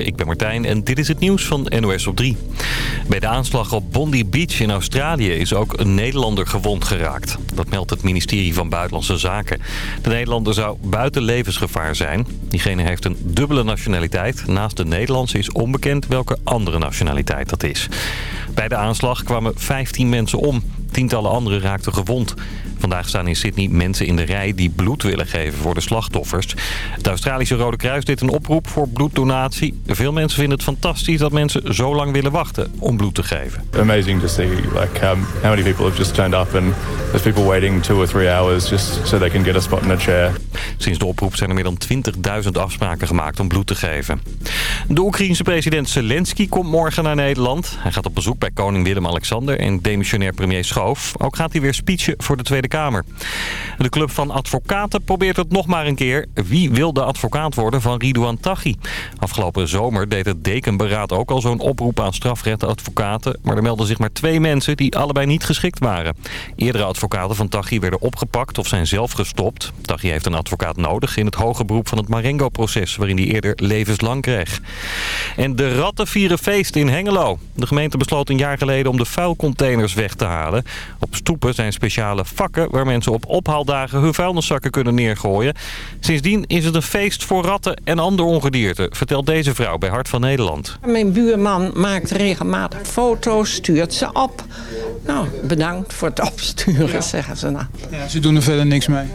Ik ben Martijn en dit is het nieuws van NOS op 3. Bij de aanslag op Bondi Beach in Australië is ook een Nederlander gewond geraakt. Dat meldt het ministerie van Buitenlandse Zaken. De Nederlander zou buiten levensgevaar zijn. Diegene heeft een dubbele nationaliteit. Naast de Nederlandse is onbekend welke andere nationaliteit dat is. Bij de aanslag kwamen 15 mensen om. Tientallen anderen raakten gewond. Vandaag staan in Sydney mensen in de rij die bloed willen geven voor de slachtoffers. Het Australische Rode Kruis deed een oproep voor bloeddonatie. Veel mensen vinden het fantastisch dat mensen zo lang willen wachten om bloed te geven. Amazing to see like um, how many people have just turned up and there's people waiting two or three hours just so they can get a spot in a chair. Sinds de oproep zijn er meer dan 20.000 afspraken gemaakt om bloed te geven. De Oekraïense president Zelensky komt morgen naar Nederland. Hij gaat op bezoek bij koning Willem-Alexander en demissionair premier Schoof. Ook gaat hij weer speechen voor de Tweede Kamer. De club van advocaten probeert het nog maar een keer. Wie wil de advocaat worden van Ridouan Taghi? Afgelopen zomer deed het dekenberaad ook al zo'n oproep aan strafrechtadvocaten. Maar er melden zich maar twee mensen die allebei niet geschikt waren. Eerdere advocaten van Taghi werden opgepakt of zijn zelf gestopt. Taghi heeft een advocaat nodig in het hoge beroep van het Marengo-proces... waarin hij eerder levenslang kreeg. En de ratten vieren feest in Hengelo. De gemeente besloot een jaar geleden om de vuilcontainers weg te halen. Op stoepen zijn speciale vakken waar mensen op ophaaldagen hun vuilniszakken kunnen neergooien. Sindsdien is het een feest voor ratten en andere ongedierte, vertelt deze vrouw bij Hart van Nederland. Mijn buurman maakt regelmatig foto's, stuurt ze op. Nou, bedankt voor het opsturen, zeggen ze nou. Ja, ze doen er verder niks mee.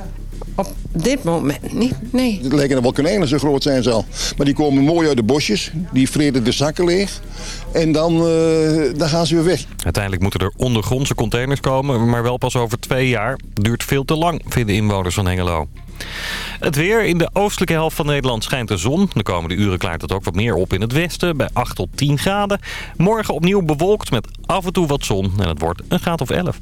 Op dit moment niet, nee. Het lijken er wel konijnen, zo groot zijn ze al. Maar die komen mooi uit de bosjes, die vreden de zakken leeg. En dan, eh, dan gaan ze weer weg. Uiteindelijk moeten er ondergrondse containers komen, maar wel pas over twee jaar. Duurt veel te lang, vinden inwoners van Hengelo. Het weer. In de oostelijke helft van Nederland schijnt de zon. De komende uren klaart het ook wat meer op in het westen, bij 8 tot 10 graden. Morgen opnieuw bewolkt met af en toe wat zon en het wordt een graad of 11.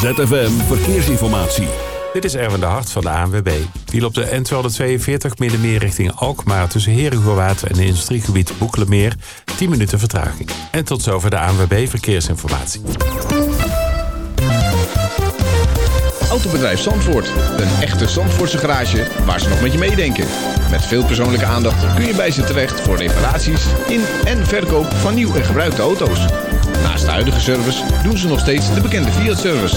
ZFM Verkeersinformatie. Dit is Erwin de Hart van de ANWB. Die op de N242 middenmeer richting Alkmaar... tussen Herengewaard en industriegebied Boekelemeer... 10 minuten vertraging. En tot zover de ANWB Verkeersinformatie. Autobedrijf Zandvoort. Een echte Zandvoortse garage waar ze nog met je meedenken. Met veel persoonlijke aandacht kun je bij ze terecht... voor reparaties in en verkoop van nieuw en gebruikte auto's. Naast de huidige service doen ze nog steeds de bekende Fiat-service...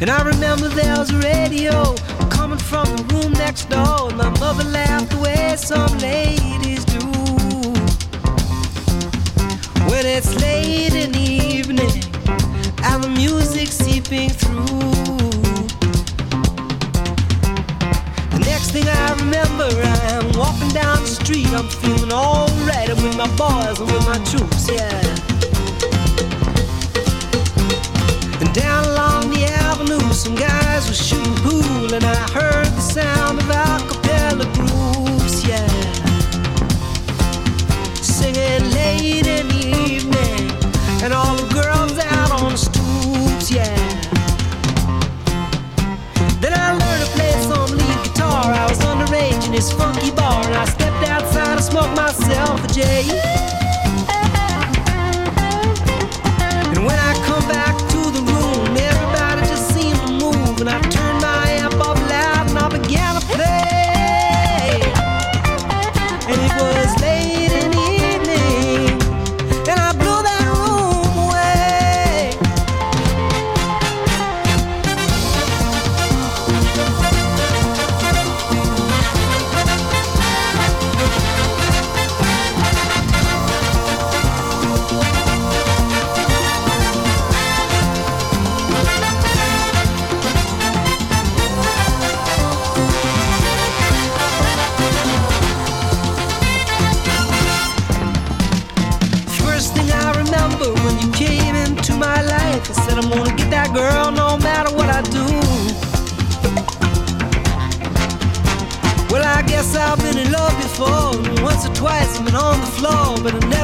And I remember there was a radio coming from the room next door. And my mother laughed the way some ladies do. When it's late in the evening and the music seeping through. The next thing I remember, I'm walking down the street. I'm feeling alright. I'm with my boys and with my troops, yeah. And down along some guys were shooting pool, and I heard the sound of a cappella groups, yeah. Singing late in the evening, and all the girls out on the stoops, yeah. Then I learned to play some lead guitar. I was underage in this funky bar, and I stepped outside and smoked myself a J. Once or twice I've been on the floor, but I never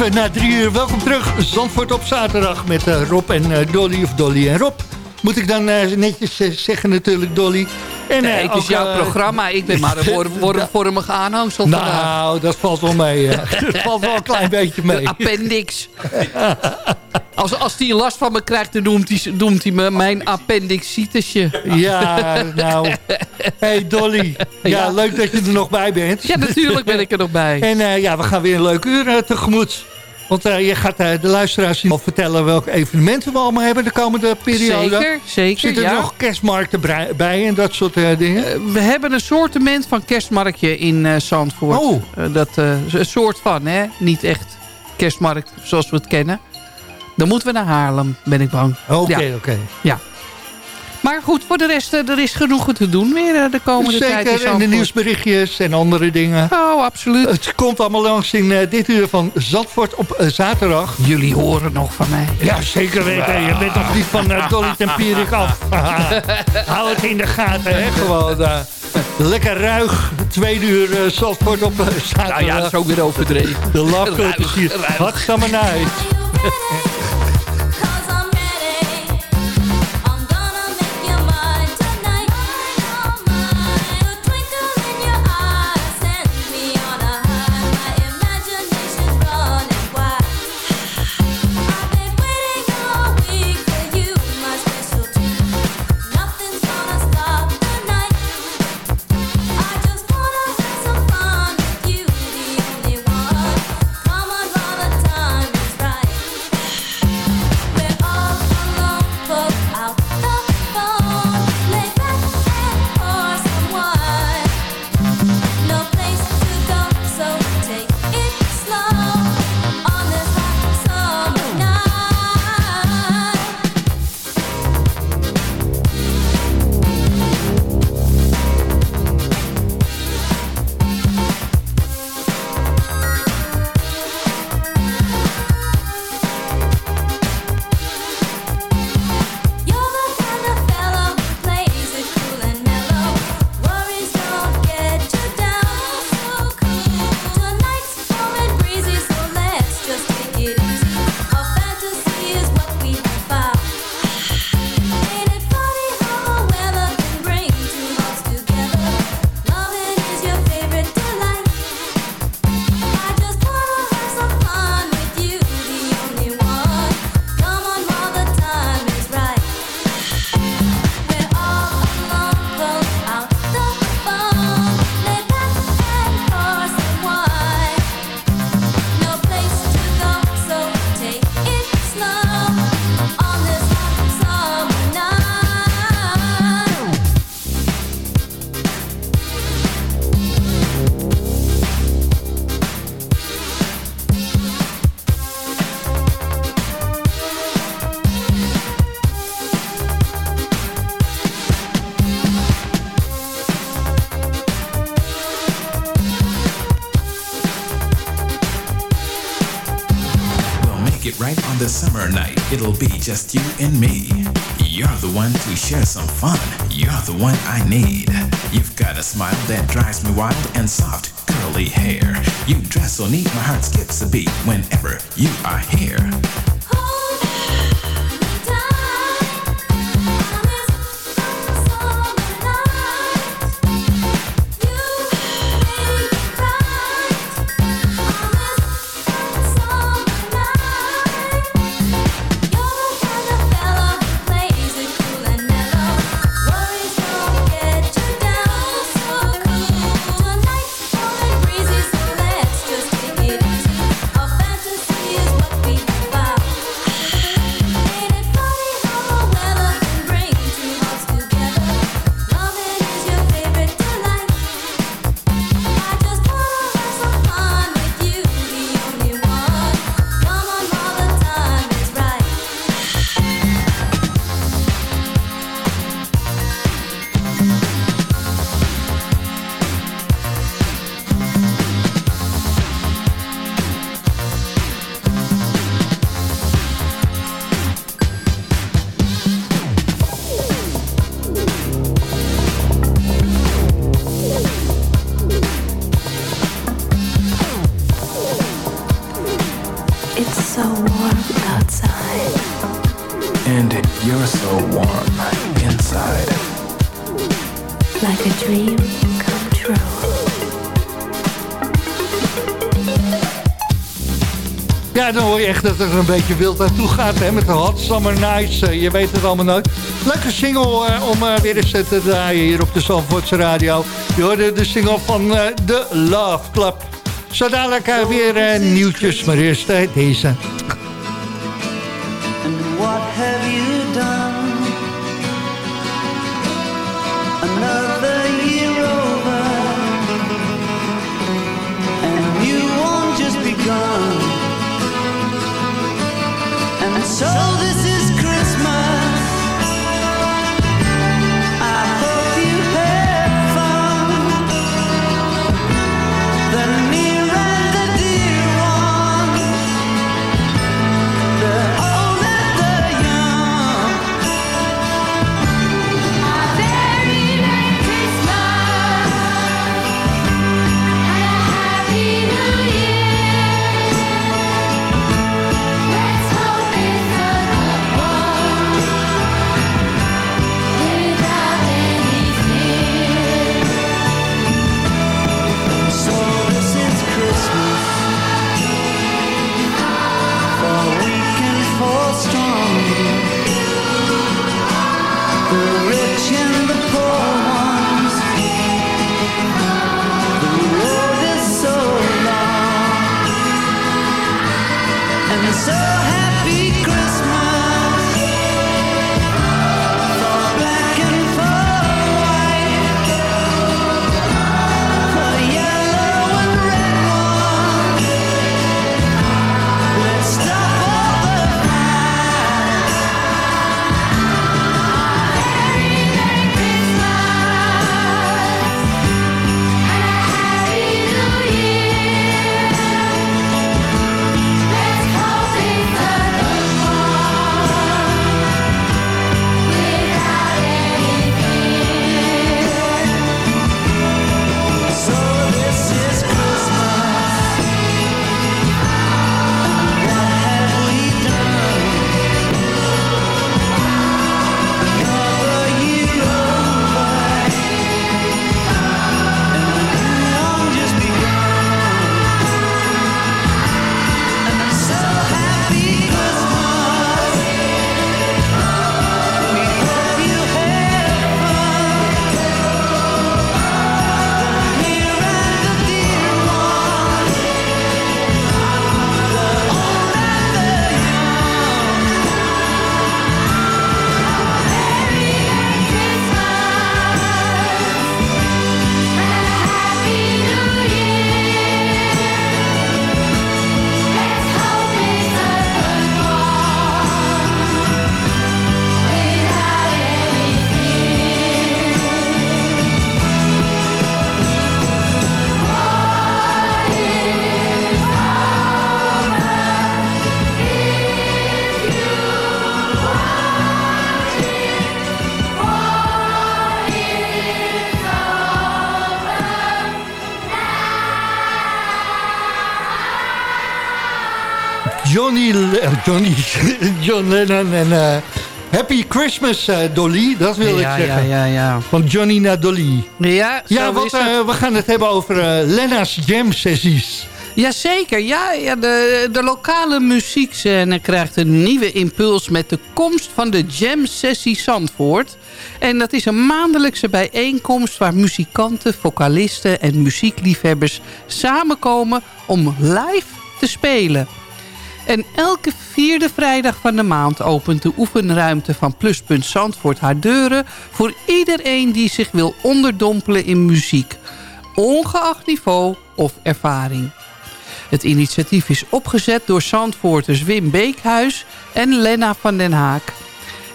Even na drie uur, welkom terug. Zandvoort op zaterdag met eh, Rob en eh, Dolly of Dolly en Rob. Moet ik dan eh, netjes zeggen natuurlijk, Dolly. En, Nee, het is ook, jouw programma. Ik ben maar een vorm, vorm, vormige aanhangsel vandaag. Nou, dat valt wel mee. dat valt wel een klein beetje mee. De appendix. Als, als die last van me krijgt, dan noemt hij, noemt hij me mijn appendixitesje. Ja, nou. Hey Dolly. Ja, Ja. leuk dat je er nog bij bent. Ja, natuurlijk ben ik er nog bij. En eh, ja, we gaan weer een leuk uur eh, tegemoet. Want eh, je gaat de luisteraars al vertellen welke evenementen we allemaal hebben de komende periode. Zeker, zeker, Zitten er ja. nog kerstmarkten bij en dat soort dingen? We hebben een soortement van kerstmarktje in Zandvoort. Oh. Dat, een soort van, hè. Niet echt kerstmarkt zoals we het kennen. Dan moeten we naar Haarlem, ben ik bang. Oké, Ja. oké. Ja. Maar goed, voor de rest, eh, er is genoeg te doen weer eh, de komende tijd in Zeker, en de nieuwsberichtjes en andere dingen. Oh, absoluut. Het komt allemaal langs in eh, dit uur van Zandvoort op zaterdag. Jullie horen nog van mij. Ja, zeker weten. Je bent nog niet van uh, Dolly Tempierik af. Hou het in de gaten, hè. Gewoon eh, lekker ruig. Tweede uur eh, Zandvoort op zaterdag. Nou ja, dat is ook weer overdreven. De Ruig, is hier. ruig. Hartstikke night. just you and me. You're the one to share some fun. You're the one I need. You've got a smile that drives me wild and soft, curly hair. You dress so neat, my heart skips a beat whenever you are here. Dat er een beetje wild naartoe gaat hè, met de Hot Summer Nights. Eh, je weet het allemaal nooit. Leuke single eh, om eh, weer eens te draaien hier op de Zandvoortse Radio. Je hoorde de single van eh, The Love Club. Zo dadelijk weer nieuwtjes, maar eerst deze. Johnny, John Lennon en eh, Happy Christmas eh, Dolly, dat wil Ja, ik zeggen. ja, ja, ja. Van Johnny naar Dolly. Ja, Ja, want eh, we gaan het hebben over Lenna's Jam Sessies. Jazeker, ja, ja de, de lokale muziekscène krijgt een nieuwe impuls met de komst van de Jam Sessie Zandvoort. En dat is een maandelijkse bijeenkomst waar muzikanten, vocalisten en muziekliefhebbers samenkomen om live te spelen. En elke vierde vrijdag van de maand opent de oefenruimte van Pluspunt Zandvoort haar deuren... voor iedereen die zich wil onderdompelen in muziek. Ongeacht niveau of ervaring. Het initiatief is opgezet door Zandvoorters Wim Beekhuis en Lena van den Haak.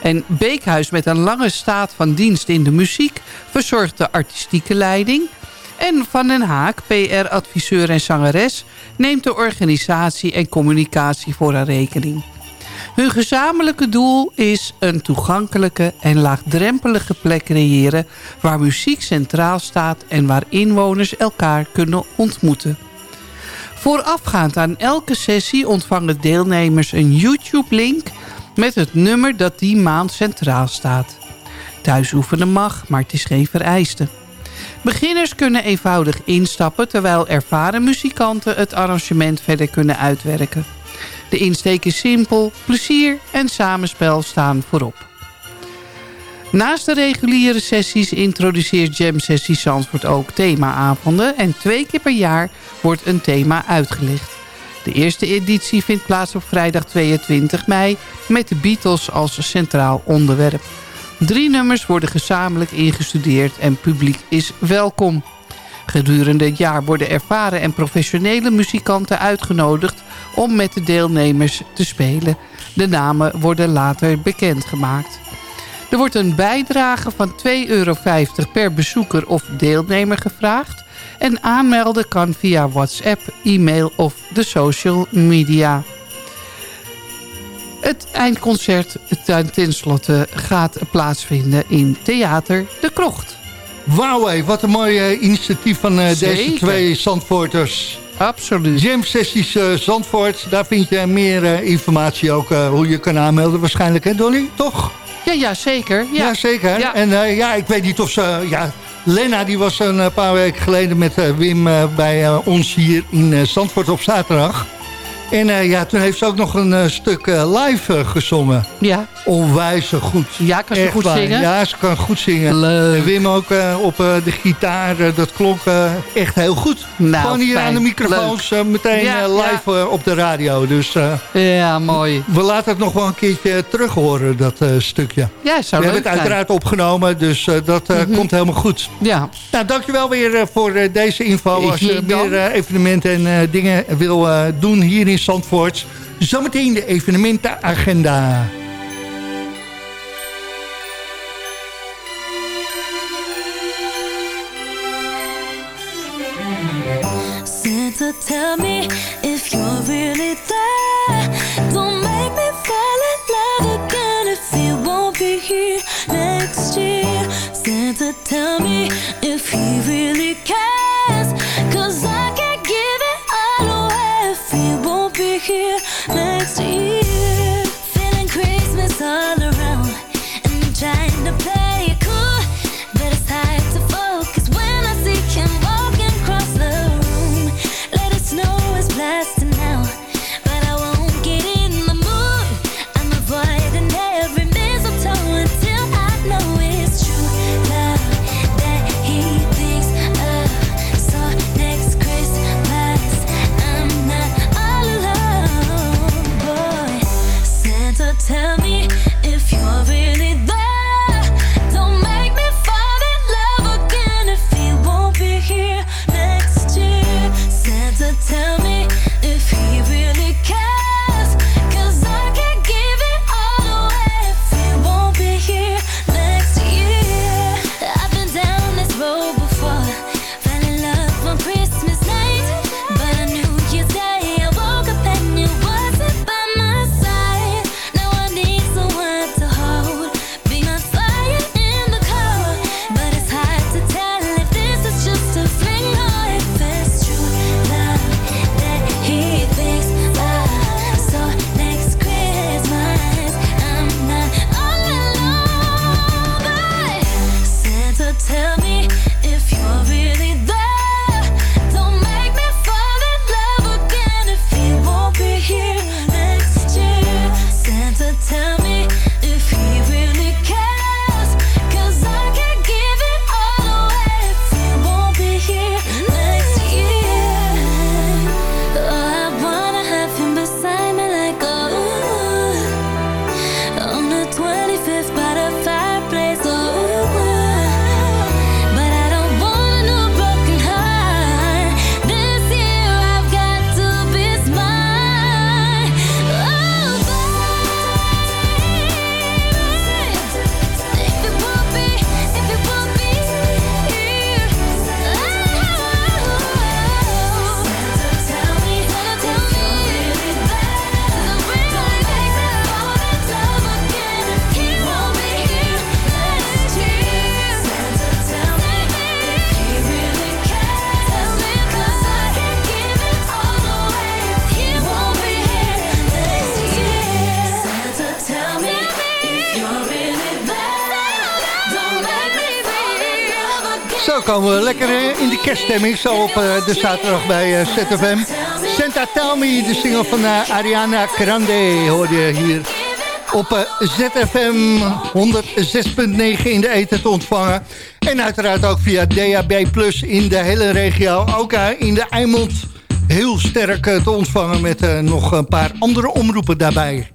En Beekhuis met een lange staat van dienst in de muziek... verzorgt de artistieke leiding... En Van den Haak, PR-adviseur en zangeres... neemt de organisatie en communicatie voor haar rekening. Hun gezamenlijke doel is een toegankelijke en laagdrempelige plek creëren... waar muziek centraal staat en waar inwoners elkaar kunnen ontmoeten. Voorafgaand aan elke sessie ontvangen deelnemers een YouTube-link... met het nummer dat die maand centraal staat. Thuis oefenen mag, maar het is geen vereiste. Beginners kunnen eenvoudig instappen... terwijl ervaren muzikanten het arrangement verder kunnen uitwerken. De insteek is simpel, plezier en samenspel staan voorop. Naast de reguliere sessies introduceert Jam Sessie Zandvoort ook themaavonden... en twee keer per jaar wordt een thema uitgelicht. De eerste editie vindt plaats op vrijdag 22 mei... met de Beatles als centraal onderwerp. Drie nummers worden gezamenlijk ingestudeerd en publiek is welkom. Gedurende het jaar worden ervaren en professionele muzikanten uitgenodigd... om met de deelnemers te spelen. De namen worden later bekendgemaakt. Er wordt een bijdrage van 2,50 euro per bezoeker of deelnemer gevraagd. En aanmelden kan via WhatsApp, e-mail of de social media. Het eindconcert ten tenslotte gaat plaatsvinden in Theater De Krocht. Wauw, hé, wat een mooi eh, initiatief van eh, deze twee Zandvoorters. Absoluut. Jam Sessies eh, Zandvoort, daar vind je meer informatie ook hoe je kan aanmelden waarschijnlijk, hè Donnie? Toch? Ja, ja zeker. Ja. Ja, zeker. Ja. En ja, ik weet niet of ze... Ja, Lena die was een paar weken geleden met Wim bij ons hier in Zandvoort op zaterdag. En eh, ja, toen heeft ze ook nog een eh, stuk eh, live gezongen. Ja. Onwijs goed. Ja, kan ze Echt goed waar. zingen? Ja, ze kan goed zingen. Leuk. En Wim ook op de gitaar. dat klonk echt heel goed. Nou, Gewoon hier fijn. aan de microfoons meteen Ja, live op de radio. Dus Ja, mooi. we laten het nog wel een keertje terug horen, dat stukje. Ja, zou We hebben het zijn. uiteraard opgenomen, dus dat eh, komt helemaal goed. Ja. Nou, dankjewel weer voor deze info. Als je meer evenementen en dingen wil doen hier in Zandvoort. Zometeen de evenementenagenda. tell me kerststemming. Zo op eh, de zaterdag bij eh, ZFM. Santa Tell Me, de single van eh, Ariana Grande, hoor je hier op ZFM 106.9 in de eten te ontvangen. En uiteraard ook via DAB Plus in de hele regio. Ook in de Eimond heel sterk te ontvangen met nog een paar andere omroepen daarbij.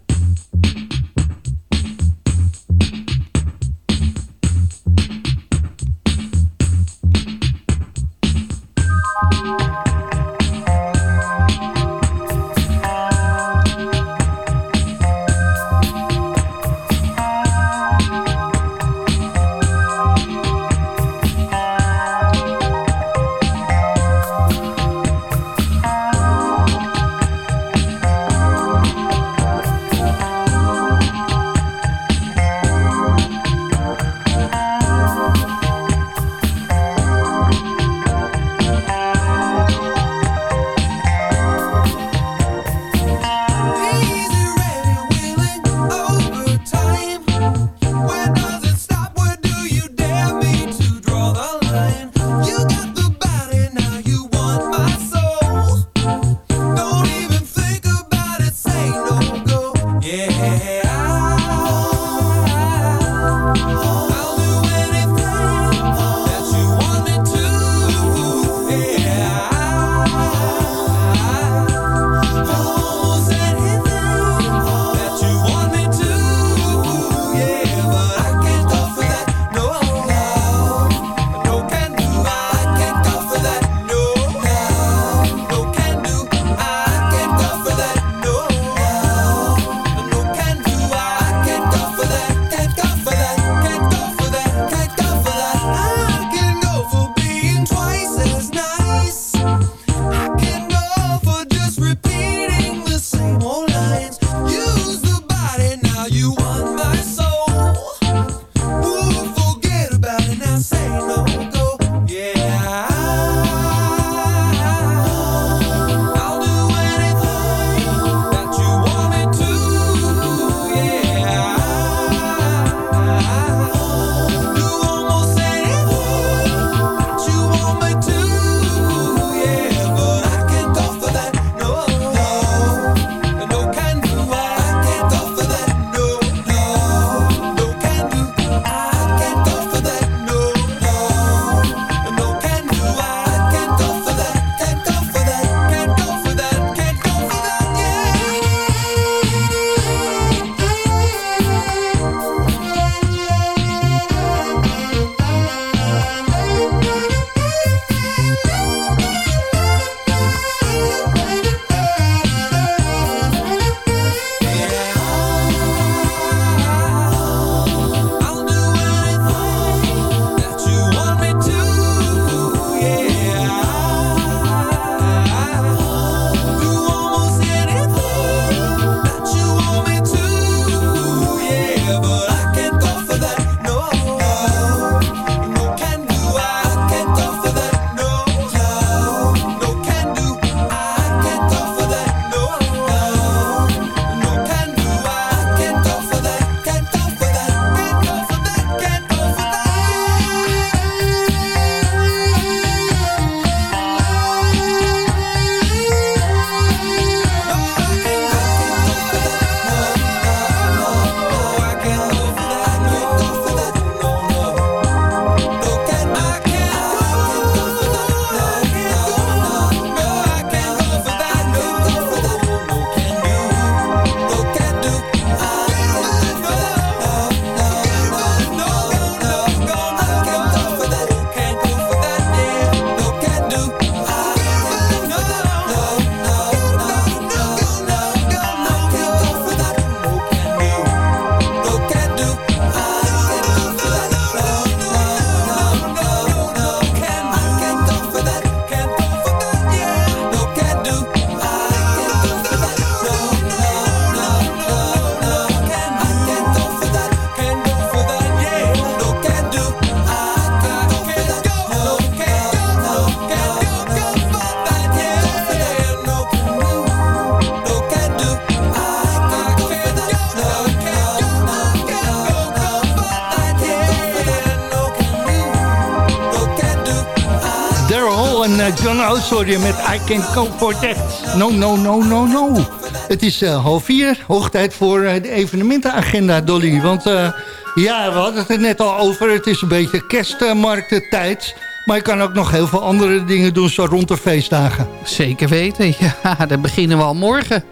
Je met I Can Go For That. No, no, no, no, no. Het is eh, half vier, hoog tijd voor eh, de evenementenagenda, Dolly. Want eh, ja, we hadden het net al over. Het is een beetje kerstmarktentijd. Maar je kan ook nog heel veel andere dingen doen zo rond de feestdagen. Zeker weten, ja, daar beginnen we al morgen.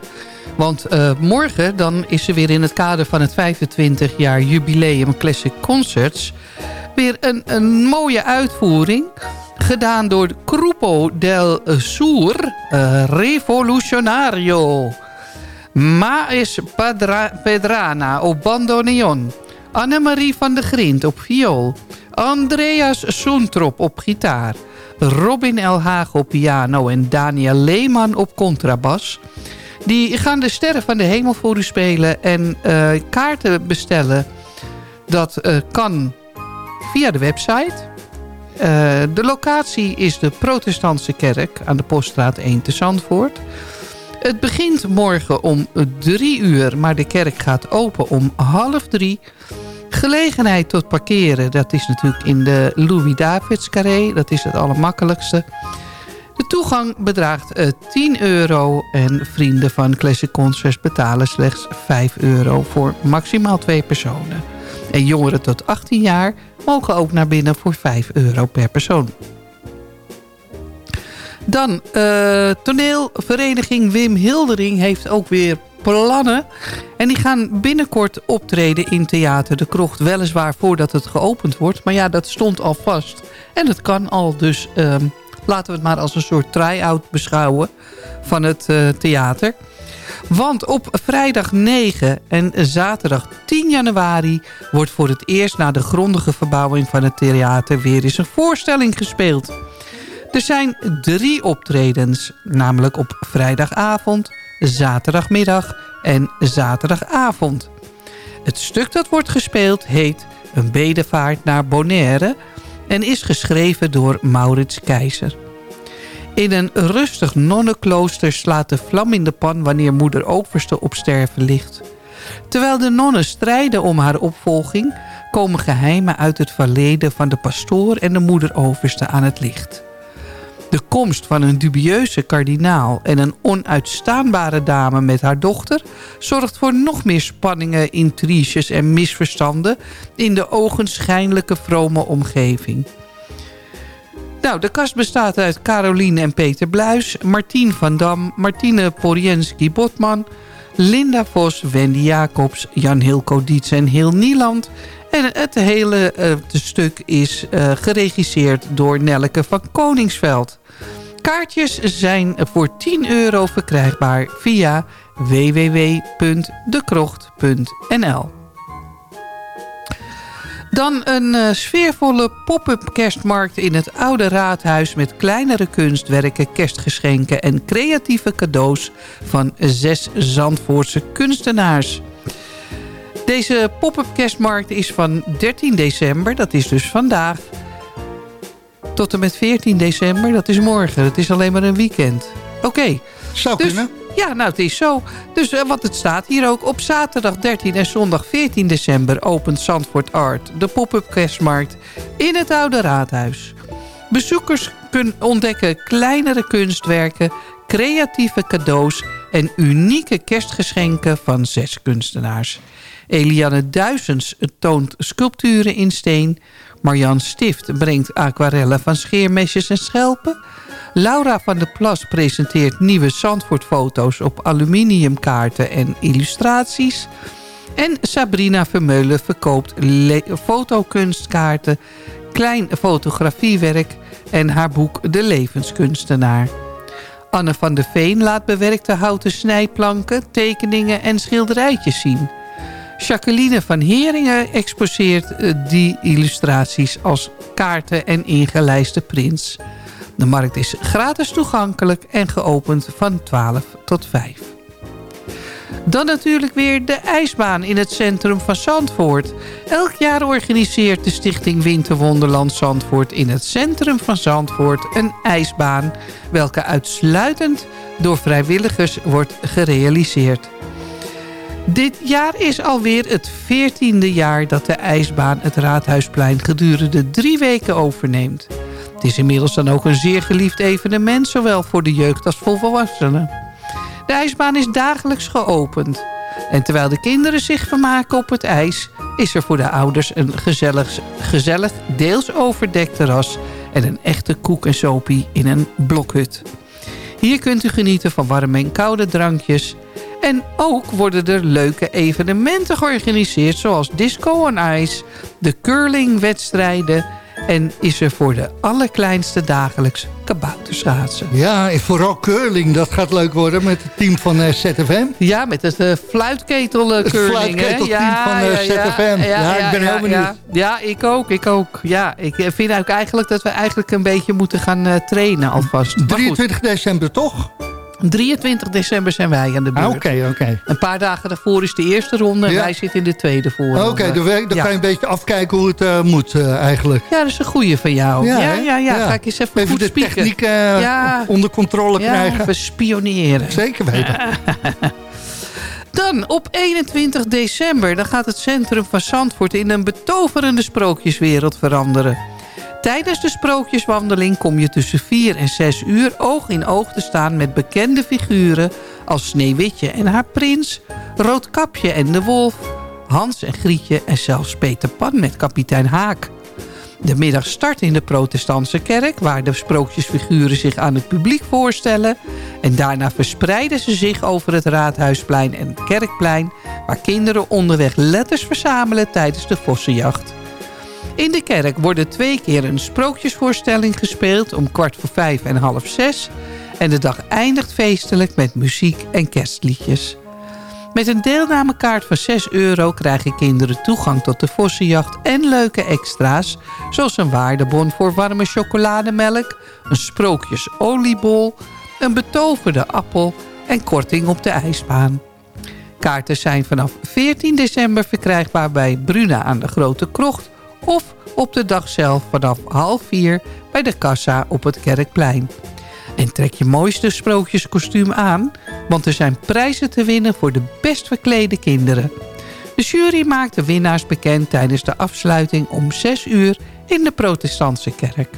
Want morgen dan is er weer in het kader van het 25 jaar jubileum Classic Concerts... weer een, een mooie uitvoering gedaan door Grupo del Sur eh, Revolucionario. Maes Pedrana op bandoneon. Annemarie van de Grint op viool. Andreas Soentrop op gitaar. Robin El Haag op piano en Daniel Leeman op contrabas. Die gaan de sterren van de hemel voor u spelen en eh, kaarten bestellen. Dat eh, kan via de website. Eh, de locatie is de protestantse kerk aan de Poststraat 1 te Zandvoort. Het begint morgen om drie uur, maar de kerk gaat open om half drie. Gelegenheid tot parkeren, dat is natuurlijk in de Louis-Davids carré. Dat is het allermakkelijkste. De toegang bedraagt eh, 10 euro en vrienden van Classic Concerts betalen slechts 5 euro voor maximaal twee personen. En jongeren tot 18 jaar mogen ook naar binnen voor 5 euro per persoon. Dan, eh, toneelvereniging Wim Hildering heeft ook weer plannen. En die gaan binnenkort optreden in Theater de Krocht. Weliswaar voordat het geopend wordt. Maar ja, dat stond al vast. En het kan al, dus ehm, laten we het maar als een soort try-out beschouwen van het eh, theater. Want op vrijdag 9 en zaterdag 10 januari... wordt voor het eerst na de grondige verbouwing van het theater... weer eens een voorstelling gespeeld. Er zijn drie optredens, namelijk op vrijdagavond, zaterdagmiddag en zaterdagavond. Het stuk dat wordt gespeeld heet Een bedevaart naar Bonaire... en is geschreven door Maurits Keizer. In een rustig nonnenklooster slaat de vlam in de pan... wanneer moeder Overste op sterven ligt. Terwijl de nonnen strijden om haar opvolging... komen geheimen uit het verleden van de pastoor en de moeder Overste aan het licht. De komst van een dubieuze kardinaal en een onuitstaanbare dame met haar dochter... zorgt voor nog meer spanningen, intriges en misverstanden... in de ogenschijnlijke vrome omgeving. Nou, de kast bestaat uit Caroline en Peter Bluis... Martien van Dam, Martine Porienski-Botman... Linda Vos, Wendy Jacobs, Jan Hilco Dietz en Heel Nieland... En het hele eh, stuk is eh, geregisseerd door Nelleke van Koningsveld. Kaartjes zijn voor 10 euro verkrijgbaar via www.dekrocht.nl. Dan een eh, sfeervolle pop-up kerstmarkt in het oude raadhuis... met kleinere kunstwerken, kerstgeschenken en creatieve cadeaus... van zes Zandvoortse kunstenaars. Deze pop-up kerstmarkt is van 13 december, dat is dus vandaag... tot en met 14 december, dat is morgen. Het is alleen maar een weekend. Oké. Zou dus, kunnen. Ja, nou het is zo. Dus uh, wat het staat hier ook. Op zaterdag 13 en zondag 14 december opent Zandvoort Art... de pop-up kerstmarkt in het Oude Raadhuis. Bezoekers kunnen ontdekken kleinere kunstwerken... creatieve cadeaus en unieke kerstgeschenken van zes kunstenaars. Eliane Duizens toont sculpturen in steen. Marjan Stift brengt aquarellen van scheermesjes en schelpen. Laura van der Plas presenteert nieuwe Zandvoortfoto's op aluminiumkaarten en illustraties. En Sabrina Vermeulen verkoopt fotokunstkaarten, klein fotografiewerk en haar boek De Levenskunstenaar. Anne van der Veen laat bewerkte houten snijplanken, tekeningen en schilderijtjes zien. Jacqueline van Heringen exposeert eh, die illustraties als kaarten en ingelijste prints. De markt is gratis toegankelijk en geopend van 12 tot 5. Dan natuurlijk weer de ijsbaan in het centrum van Zandvoort. Elk jaar organiseert de stichting Winterwonderland Zandvoort... in het centrum van Zandvoort een ijsbaan... welke uitsluitend door vrijwilligers wordt gerealiseerd. Dit jaar is alweer het veertiende jaar dat de ijsbaan het Raadhuisplein gedurende drie weken overneemt. Het is inmiddels dan ook een zeer geliefd evenement... zowel voor de jeugd als voor volwassenen. De ijsbaan is dagelijks geopend. En terwijl de kinderen zich vermaken op het ijs... is er voor de ouders een gezellig, gezellig deels overdekt terras... en een echte koek en sopie in een blokhut. Hier kunt u genieten van warme en koude drankjes... En ook worden er leuke evenementen georganiseerd... zoals Disco on Ice, de curlingwedstrijden... en is er voor de allerkleinste dagelijks kabouterschaatsen. Ja, en vooral curling, dat gaat leuk worden met het team van eh, ZFM. Ja, met het uh, fluitketel Het curling. hè? fluitketelteam van, ZFM. Ja, ik ben heel benieuwd. Ja, Ja, ik ook, ik ook. Ja, ik vind ook eigenlijk dat we eigenlijk een beetje moeten gaan trainen alvast. Maar goed, 23 december toch? 23 december zijn wij aan de beurt. Ah, Oké, oké. Een paar dagen daarvoor is de eerste ronde en Ja. wij zitten in de tweede voorronde. Oké, dan, we- dan Ja. je een beetje afkijken hoe het eh, moet eh, eigenlijk. Ja, dat is een goeie van jou. Ja, ja, ja. Ga ik eens even, Even goed de spieken. techniek eh, onder controle Ja, krijgen. even spioneren. Zeker weten. Dan op 21 december dan gaat het centrum van Zandvoort in een betoverende sprookjeswereld veranderen. Tijdens de sprookjeswandeling kom je tussen 4 en 6 uur oog in oog te staan met bekende figuren als Sneeuwwitje en haar prins, Roodkapje en de wolf, Hans en Grietje en zelfs Peter Pan met kapitein Haak. De middag start in de protestantse kerk... waar de sprookjesfiguren zich aan het publiek voorstellen. En daarna verspreiden ze zich over het Raadhuisplein en het Kerkplein... waar kinderen onderweg letters verzamelen tijdens de vossenjacht. In de kerk worden twee keer een sprookjesvoorstelling gespeeld... om kwart voor vijf en half zes. En de dag eindigt feestelijk met muziek en kerstliedjes. Met een deelnamekaart van 6 euro krijgen kinderen toegang tot de vossenjacht en leuke extra's, zoals een waardebon voor warme chocolademelk, een sprookjes oliebol, een betoverde appel en korting op de ijsbaan. Kaarten zijn vanaf 14 december verkrijgbaar bij Bruna aan de Grote Krocht of op de dag zelf vanaf half vier bij de kassa op het Kerkplein. En trek je mooiste sprookjeskostuum aan, want er zijn prijzen te winnen voor de best verklede kinderen. De jury maakt de winnaars bekend tijdens de afsluiting om 6 uur in de protestantse kerk.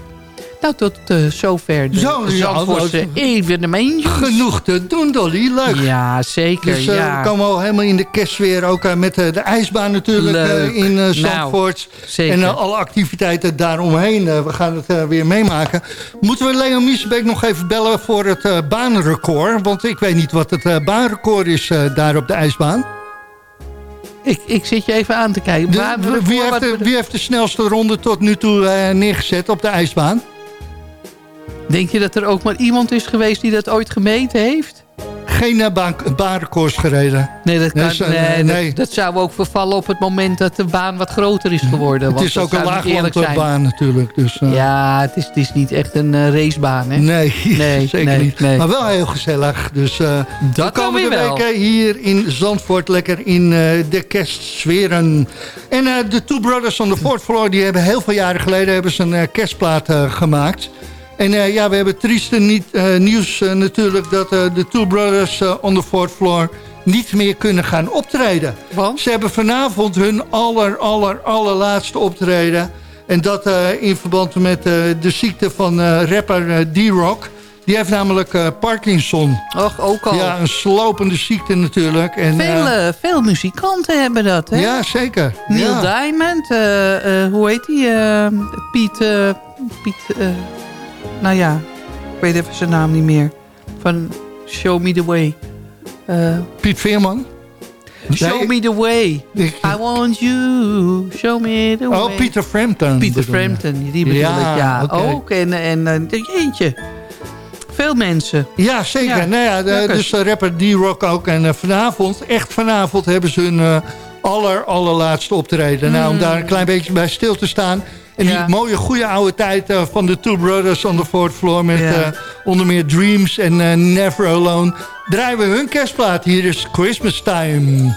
Nou, tot eh, zover de Zo, ja, Zandvoortse evenementjes. Genoeg te doen, Dolly. Leuk. Ja, zeker. Dus eh, ja. we komen al helemaal in de kerstsfeer. Ook eh, met de ijsbaan natuurlijk in Nou, Zandvoort. zeker. en alle activiteiten daaromheen. We gaan het weer meemaken. Moeten we Leo Miesbeek nog even bellen voor het baanrecord? Want ik weet niet wat het baanrecord is daar op de ijsbaan. Ik, ik zit je even aan te kijken. De- wie, heeft de, wie heeft de snelste ronde tot nu toe neergezet op de ijsbaan? Denk je dat er ook maar iemand is geweest die dat ooit gemeten heeft? Geen baan, baanrecords gereden. Nee, dat, kan, Nee, zo- nee, nee. Dat, dat zou ook vervallen op het moment dat de baan wat groter is geworden. Het want is ook een laaglandbaan natuurlijk. Dus, eh, Ja, het is, het is niet echt een eh, racebaan, hè? Nee, Nee, zeker niet. Maar wel heel gezellig. Dus eh Dat de dan komende weken hier in Zandvoort lekker in de kerstsferen. En de Two Brothers on the Fourth Floor... die hebben heel veel jaren geleden hebben ze een kerstplaat gemaakt. En eh, ja, we hebben trieste niet, eh, nieuws eh, natuurlijk... dat de Two Brothers on the Fourth Floor niet meer kunnen gaan optreden. Want? Ze hebben vanavond hun aller, aller, allerlaatste optreden. En dat in verband met de ziekte van rapper D-Rock. Die heeft namelijk Parkinson. Och, ook al. Ja, een slopende ziekte natuurlijk. En, veel, veel muzikanten hebben dat, hè? ja, zeker. Neil ja. Diamond, hoe heet die? Piet, Piet, nou ja, ik weet even zijn naam niet meer. Van Show Me The Way. Eh, Piet Veerman. show Me The Way. I want you, show me the way. Oh, Peter Frampton. Peter. Frampton, die bedoel Ja, ik, ja. Ook, en, en eh, jeetje. Veel mensen. Ja, zeker. Ja, nou ja, de- dus de rapper D-Rock ook. En eh, vanavond, echt vanavond, hebben ze hun aller, allerlaatste optreden. Nou, om daar een klein beetje bij stil te staan. En. Ja. die mooie, goede oude tijd eh, van de Two Brothers on the Fourth Floor... met Ja. eh, onder meer Dreams en eh, Never Alone... draaien we hun kerstplaat. Hier is Christmas Time.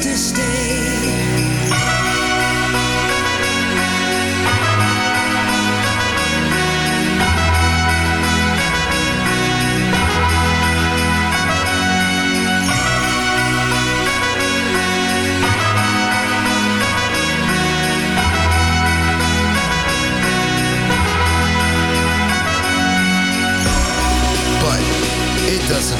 to stay.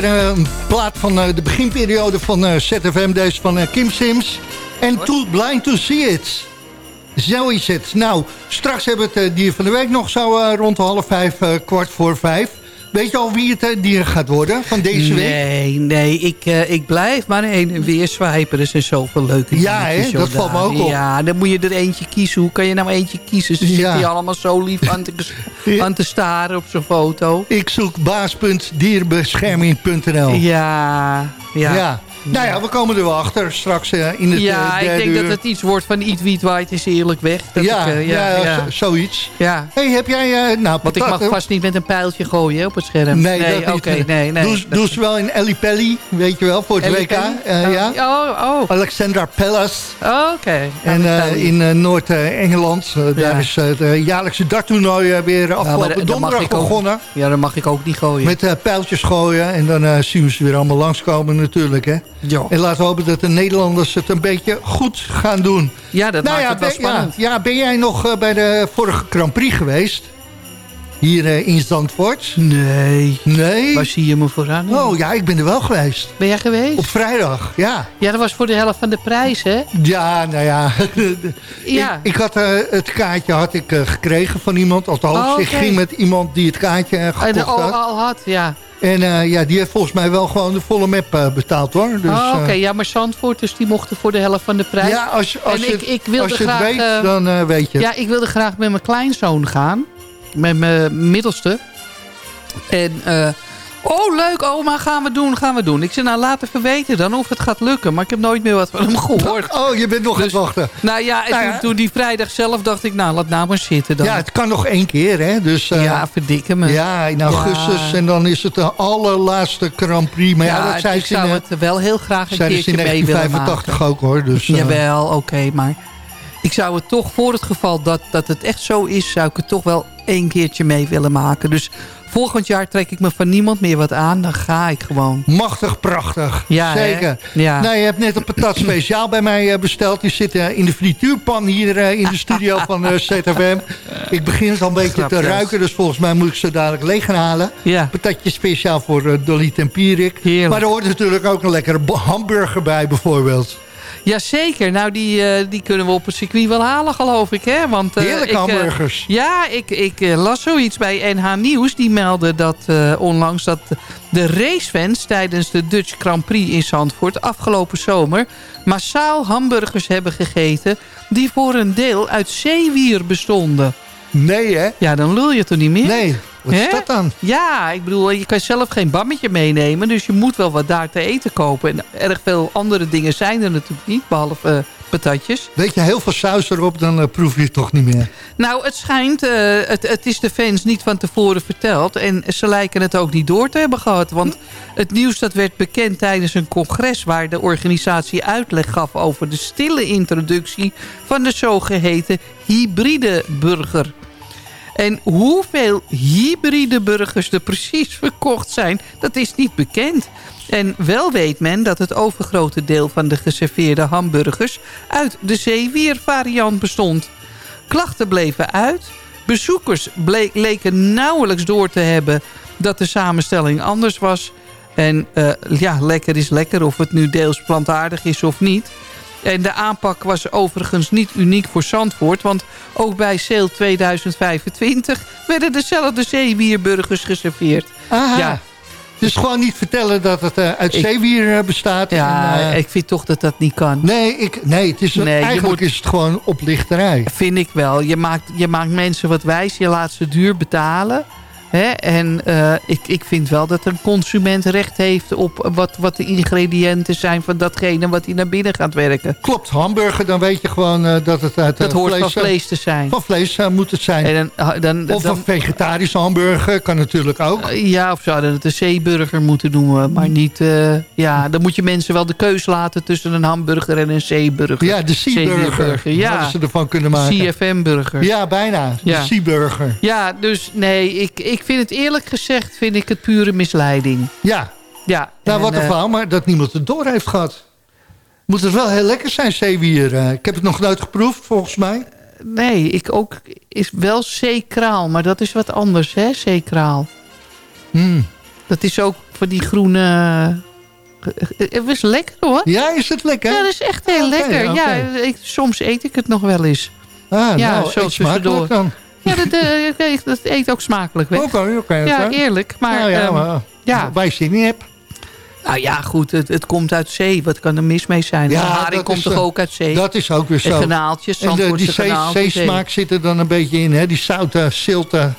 Weer eh, een plaat van eh, de beginperiode van eh, ZFM, deze van Kim Sims. En Too Blind to See It. Zo is het. Nou, straks hebben we het dier van de week nog zo rond half vijf, kwart voor vijf. Weet je al wie het eh, dier gaat worden van deze week? Nee, nee, ik, eh, ik blijf maar heen en weer swipen. Er zijn zoveel leuke Ja, hè, dat valt me ook op. Ja, dan moet je er eentje kiezen. Hoe kan je nou eentje kiezen? Ze Ja. zitten hier allemaal zo lief aan te, aan te staren op zo'n foto. Ik zoek baas.dierbescherming.nl. Ja, ja. ja. Nou ja, we komen er wel achter straks eh, in het ja, eh, ik denk dat het iets wordt van Eat, Wiet, White is eerlijk weg. Dat ja, ik, eh, ja, ja, zoiets. Ja. hey, heb jij... nou, Want ik mag vast niet met een pijltje gooien op het scherm. Nee, dat niet. oké, nee, nee. Doe, doe ze wel in Ellie Pelly, weet je wel, voor het WK. Oh, ja. Oh, oh. Alexandra Palace. Oh, Oké. En in Noord-Engeland, daar is het jaarlijkse darttoernooi weer maar afgelopen mag donderdag ik ook- begonnen. Ja, dan mag ik ook niet gooien. Met pijltjes gooien en dan zien we ze weer allemaal langskomen natuurlijk. Hè. Ja. En laten we hopen dat de Nederlanders het een beetje goed gaan doen. Ja, dat nou maakt ja, het wel ben, spannend. ja, ben jij nog eh, bij de vorige Grand Prix geweest? Hier eh, in Zandvoort? Nee. Nee? Waar zie je me vooraan? Oh ja, ik ben er wel geweest. Ben jij geweest? Op vrijdag, ja. Ja, dat was voor de helft van de prijs, hè? Ja, nou ja. Ja. Ik, ik had eh, het kaartje had ik, eh, gekregen van iemand. Althans, Oh, ik oké. ging met iemand die het kaartje En gekocht al, had. al had, ja. En eh, ja, die heeft volgens mij wel gewoon de volle map eh, betaald hoor. Dus, oh, oké. eh, Ja, maar Zandvoort, dus die mochten voor de helft van de prijs. ja, als, je- als, en je, ik, het- ik wilde als je graag, het weet, dan weet je. Ja, ik wilde graag met mijn kleinzoon gaan. Met mijn middelste. En, oh leuk oma, gaan we doen, gaan we doen. Ik zei, nou laat even weten dan of het gaat lukken. Maar ik heb nooit meer wat van hem gehoord. Oh, je bent nog aan het Dus- wachten. Nou ja, en Nou toen, ja. toen die vrijdag zelf dacht ik, nou laat nou maar zitten dan. Ja, het kan nog één keer hè. Dus, eh, ja verdikke me. ja, in augustus. Ja. En dan is het de allerlaatste Grand Prix. Maar ja, dat zijn ik in, zou het wel heel graag een keertje mee willen maken. 1985 ook hoor. Dus, eh, Jawel, oké, maar ik zou het toch voor het geval dat, dat het echt zo is... zou ik het toch wel één keertje mee willen maken. Dus volgend jaar trek ik me van niemand meer wat aan. Dan ga ik gewoon. Machtig prachtig. Ja, hè? Zeker. Ja. Nou, je hebt net een patat speciaal bij mij eh, besteld. Die zit eh, in de frituurpan hier eh, in de studio van ZFM. Ik begin het al een beetje te ruiken. Dus volgens mij moet ik ze dadelijk leeg gaan halen. Ja. Patatje speciaal voor Dolly Tempierik. Maar er hoort natuurlijk ook een lekkere hamburger bij bijvoorbeeld. Jazeker, nou die, eh, die kunnen we op het circuit wel halen geloof ik. Hè? Want, eh, Heerlijke ik, eh, hamburgers. ja, ik, ik las zoiets bij NH Nieuws. Die meldde dat onlangs dat de racefans tijdens de Dutch Grand Prix in Zandvoort afgelopen zomer massaal hamburgers hebben gegeten die voor een deel uit zeewier bestonden. Nee hè? Ja, dan lul je toch niet meer? Nee. Wat is dat dan? Ja, ik bedoel, je kan zelf geen bammetje meenemen. Dus je moet wel wat daar te eten kopen. En erg veel andere dingen zijn er natuurlijk niet, behalve eh, patatjes. Weet je, heel veel saus erop, dan eh, proef je het toch niet meer. Nou, het schijnt, eh, het, het is de fans niet van tevoren verteld. En ze lijken het ook niet door te hebben gehad. Want het nieuws dat werd bekend tijdens een congres... waar de organisatie uitleg gaf over de stille introductie... van de zogeheten hybride burger. En hoeveel hybride burgers er precies verkocht zijn, dat is niet bekend. En wel weet men dat het overgrote deel van de geserveerde hamburgers uit de zeewiervariant bestond. Klachten bleven uit. Bezoekers bleek, leken nauwelijks door te hebben dat de samenstelling anders was. En eh, ja, lekker is lekker of het nu deels plantaardig is of niet. En de aanpak was overigens niet uniek voor Zandvoort... want ook bij Sale 2025 werden dezelfde zeewierburgers geserveerd. Aha. Ja. Dus gewoon niet vertellen dat het eh, uit Ik- zeewier eh, bestaat. Ja, en, eh, ik vind toch dat dat niet kan. nee, ik, nee, het is, Nee, eigenlijk moet- is het gewoon oplichterij. Vind ik wel. Je maakt, je maakt mensen wat wijs, je laat ze duur betalen. En eh, ik, ik vind wel dat een consument recht heeft op wat, wat de ingrediënten zijn van datgene wat hij naar binnen gaat werken. Klopt, hamburger, dan weet je gewoon eh, dat het uit Dat eh, hoort vlees, van vlees te zijn. Van vlees moet het zijn. En dan, dan, of dan- een vegetarische hamburger kan natuurlijk ook. Ja, of zouden het een zeeburger moeten noemen. Maar niet... ja, dan moet je mensen wel de keus laten tussen een hamburger en een zeeburger. ja, de. Zeewierburger, Ja, Hadden ze ervan kunnen maken. CFM-burger. Ja, bijna. Ja. De Seaburger. Ja, dus nee, ik, ik vind het eerlijk gezegd vind ik het pure misleiding. Ja, Ja, nou en, wat een eh, verhaal, maar dat niemand het door heeft gehad. Moet het wel heel lekker zijn, zeewier. eh. ik heb het nog nooit geproefd, volgens mij. Nee, ik ook is wel zeekraal, maar dat is wat anders, hè, zeekraal. Hmm. Dat is ook van die groene... eh, Het was lekker hoor. Ja, is het lekker? Ja, dat is echt heel Oké, lekker. Ja, ik, soms eet ik het nog wel eens. Ah, ja, nou, zo eet dan. Ja, dat, eh, ik- dat eet ook smakelijk weg. Oké, oké. Ja, eerlijk. Maar, Nou ja, ehm, maar ja. waar je zin in hebt. Nou ja, goed, het, het komt uit zee. Wat kan er mis mee zijn? Ja, de haring dat komt toch eh, ook uit zee? Dat is ook weer En zo. granaaltjes, En de, die zee- zeesmaak zit er dan een beetje in, hè? Die zoute, zilte.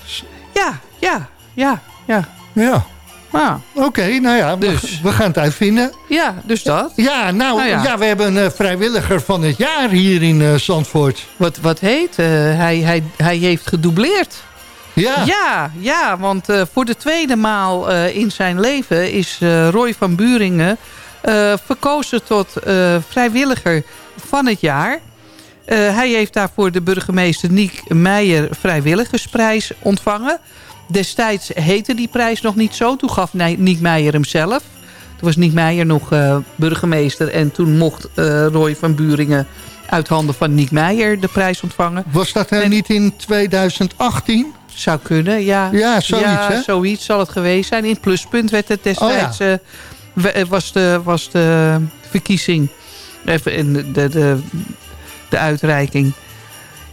Ja, ja, ja, ja. Ja. Ah. Oké, nou ja, we, we gaan het uitvinden. Ja, dus dat. Ja, nou, Nou ja. ja. we hebben een eh, vrijwilliger van het jaar hier in eh, Zandvoort. Wat, wat heet? eh, hij, hij, hij heeft gedoubleerd. Ja. Ja, ja want voor de tweede maal in zijn leven is Roy van Buringen verkozen tot vrijwilliger van het jaar. Hij heeft daarvoor de burgemeester Niek Meijer vrijwilligersprijs ontvangen. Destijds heette die prijs nog niet zo. Toen gaf Ni- Niek Meijer hem zelf. Toen was Niek Meijer nog eh, burgemeester. En toen mocht eh, Roy van Buringen uit handen van Niek Meijer de prijs ontvangen. Was dat eh, niet in 2018? Zou kunnen, ja. Ja, zoiets, ja, hè? zoiets zal het geweest zijn. In het pluspunt werd het destijds... Oh, we- eh, was, de, was de verkiezing. Even in de, de, de uitreiking.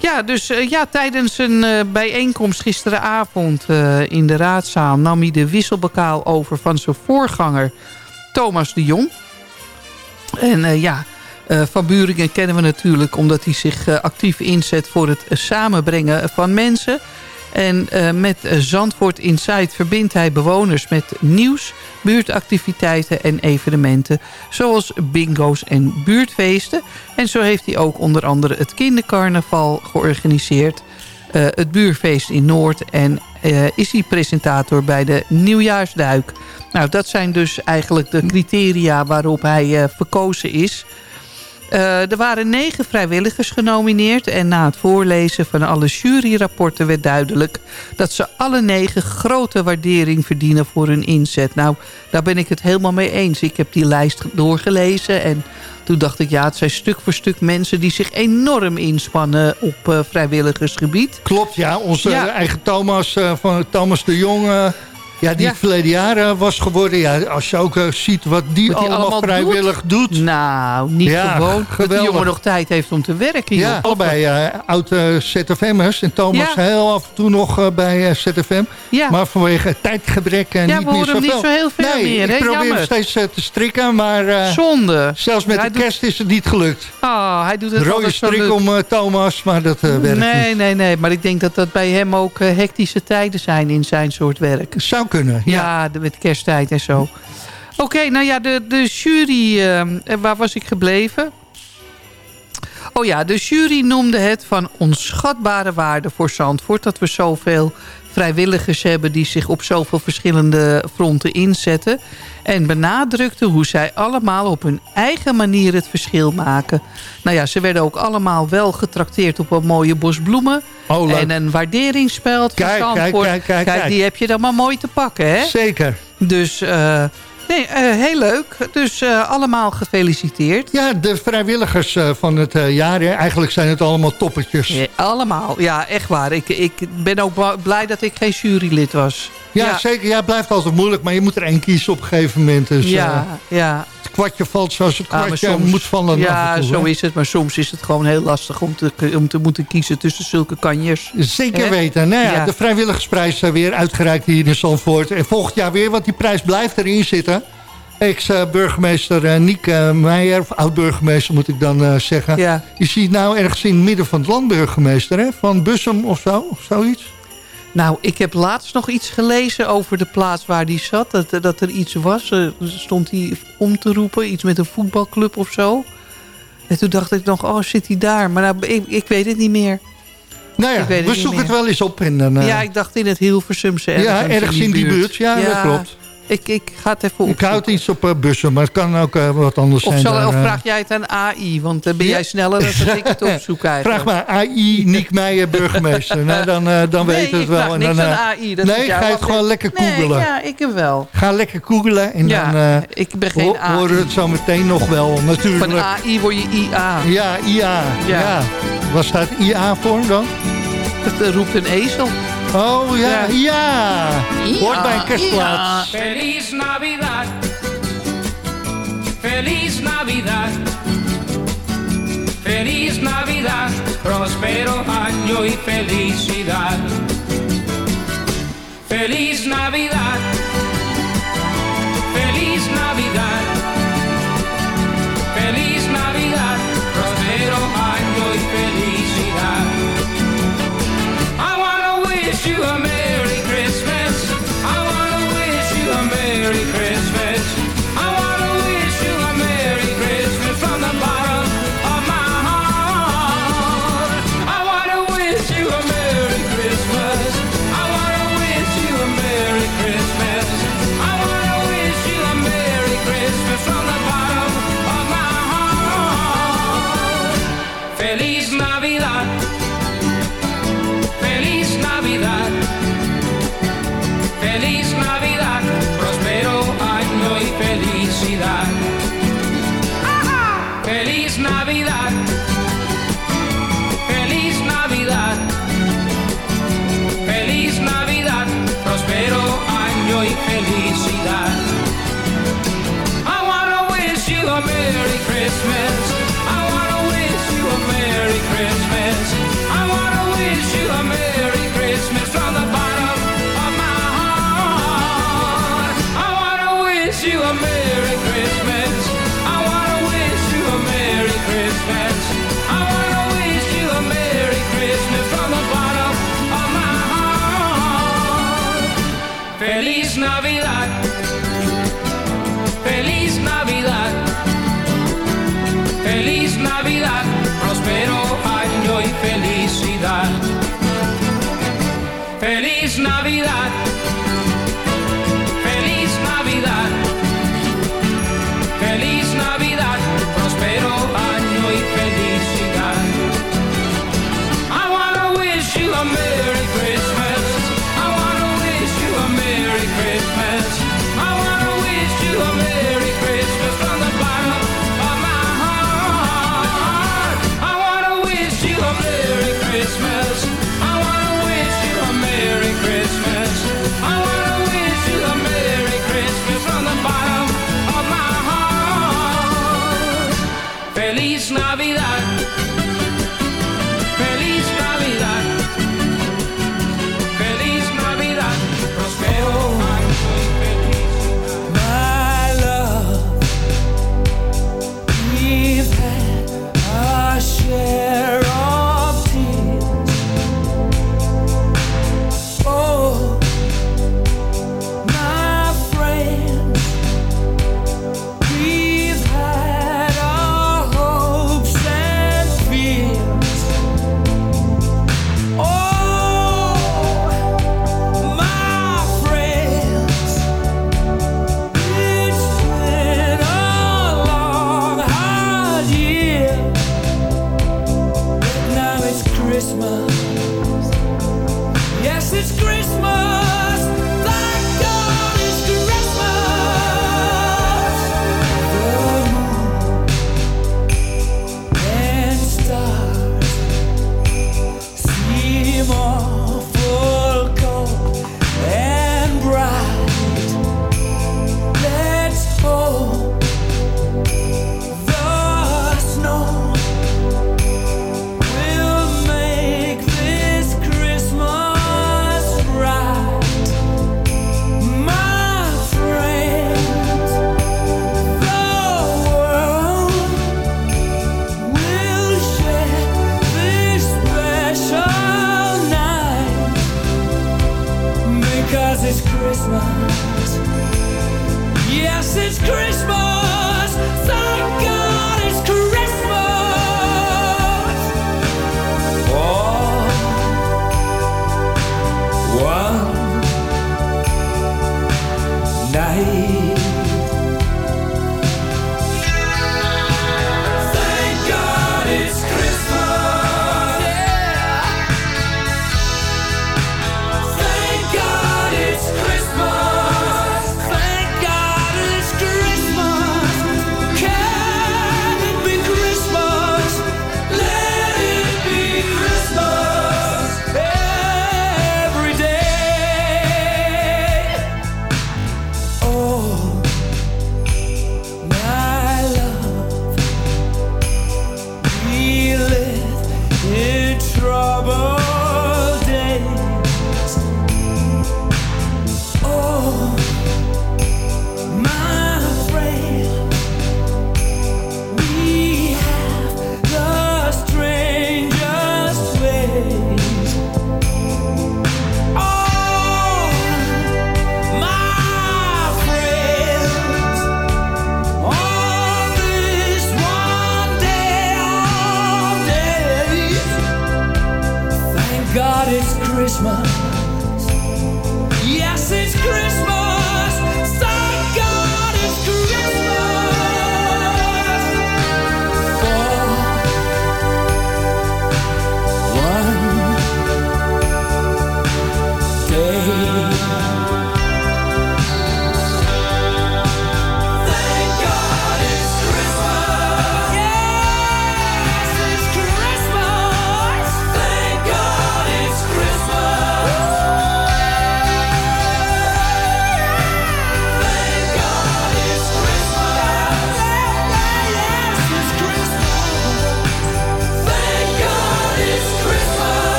Ja, dus eh, ja, tijdens een eh, bijeenkomst gisteravond eh, in de raadzaal... nam hij de wisselbokaal over van zijn voorganger Thomas de Jong. En ja, Van Buringen kennen we natuurlijk... omdat hij zich actief inzet voor het samenbrengen van mensen... En eh, met eh, Zandvoort Insight verbindt hij bewoners met nieuws, buurtactiviteiten en evenementen. Zoals bingo's en buurtfeesten. En zo heeft hij ook onder andere het kindercarnaval georganiseerd. eh, het buurfeest in Noord. En is hij presentator bij de Nieuwjaarsduik. Nou, dat zijn dus eigenlijk de criteria waarop hij verkozen is. Eh, er waren negen vrijwilligers genomineerd... en na het voorlezen van alle juryrapporten werd duidelijk... dat ze alle negen grote waardering verdienen voor hun inzet. Nou, daar ben ik het helemaal mee eens. Ik heb die lijst doorgelezen en toen dacht ik... ja, het zijn stuk voor stuk mensen die zich enorm inspannen op eh, vrijwilligersgebied. Klopt, ja. Onze Ja. eigen Thomas, eh, van Thomas de Jong... eh, ja, die Ja. verleden jaar eh, was geworden. Ja, als je ook eh, ziet wat die, Wat allemaal, allemaal vrijwillig doet. Nou, niet Ja, gewoon dat die geweldig. jongen nog tijd heeft om te werken. Ja, allebei eh oude ZFM'ers. En Thomas Ja. heel af en toe nog eh, bij eh, ZFM. Ja. Maar vanwege tijdgebrek en Ja, niet we meer horen hem zoveel. niet zo heel veel nee, meer, hè? ik probeer Jammer. steeds eh, te strikken, maar eh, Zonde. zelfs met Hij de doet- kerst is het niet gelukt. Oh, hij doet het De rode strik om eh, Thomas, maar dat eh, werkt Nee, niet. nee, nee. Maar ik denk dat dat bij hem ook eh, hectische tijden zijn in zijn soort werk. Zou kunnen, ja. Met kersttijd en zo. Oké, nou ja, de, de jury... eh, waar was ik gebleven? Oh ja, de jury noemde het van onschatbare waarde voor Zandvoort... dat we zoveel vrijwilligers hebben die zich op zoveel verschillende fronten inzetten. En benadrukte hoe zij allemaal op hun eigen manier het verschil maken. Nou ja, ze werden ook allemaal wel getrakteerd op een mooie bos bloemen. Oh, en een waarderingsspeld Kijk, kijk, kijk, kijk, kijk. die heb je dan maar mooi te pakken, hè? Zeker. Dus, eh, nee, eh, heel leuk. Dus eh, allemaal gefeliciteerd. Ja, de vrijwilligers eh, van het jaar, hè, eigenlijk zijn het allemaal toppertjes. Ja, allemaal, ja, echt waar. Ik, ik ben ook blij dat ik geen jurylid was. Ja, ja. zeker. Ja, het blijft altijd moeilijk, maar je moet er één kiezen op een gegeven moment. Dus, ja, eh, ja. het kwartje valt zoals het Ah, kwartje soms- moet vallen. Ja, toe, zo hè. is het. Maar soms is het gewoon heel lastig om te, om te moeten kiezen tussen zulke kanjers. Zeker weten. Nou ja, Ja. De vrijwilligersprijs eh, weer uitgereikt hier in Zandvoort. En volgend jaar weer, want die prijs blijft erin zitten. Ex-burgemeester eh, Niek eh, Meijer, of oud-burgemeester moet ik dan zeggen. Ja. Is hij nou ergens in het midden van het land burgemeester, hè? Van Bussum of zo, of zoiets? Nou, ik heb laatst nog iets gelezen over de plaats waar die zat. Dat, dat er iets was. Eh, stond hij om te roepen. Iets met een voetbalclub of zo. En toen dacht ik nog, oh, zit hij daar? Maar nou, ik, ik weet het niet meer. Nou ja, we zoeken het wel eens op. En dan, eh, ja, ik dacht in het Hilversumse ergens, ja, ergens in die buurt. Ja, dat klopt. Ik, ik ga het even Ik houd iets op eh, bussen, maar het kan ook eh, wat anders Of, zijn. zal, daar, of eh. vraag jij het aan AI? Want dan ben Ja. jij sneller dan dat ik het opzoek eigenlijk. Vraag maar AI Niek Meijer burgemeester. nou, dan, eh, dan nee, weten we ik het wel. En dan, eh, AI. Dat nee, ga je het gewoon lekker Nee, googelen. ja, ik hem wel. Ga lekker googelen en dan eh, ik ben geen AI. horen we het zo meteen nog wel natuurlijk. Van AI word je IA. Ja, IA. Ja. Ja. Wat staat IA voor dan? Eh, roept een ezel. Oh ja, ja. Hoort bij een. Feliz Navidad. Feliz Navidad. Feliz Navidad. Prospero año y felicidad. Feliz Navidad. Feliz Navidad. you are man Christmas.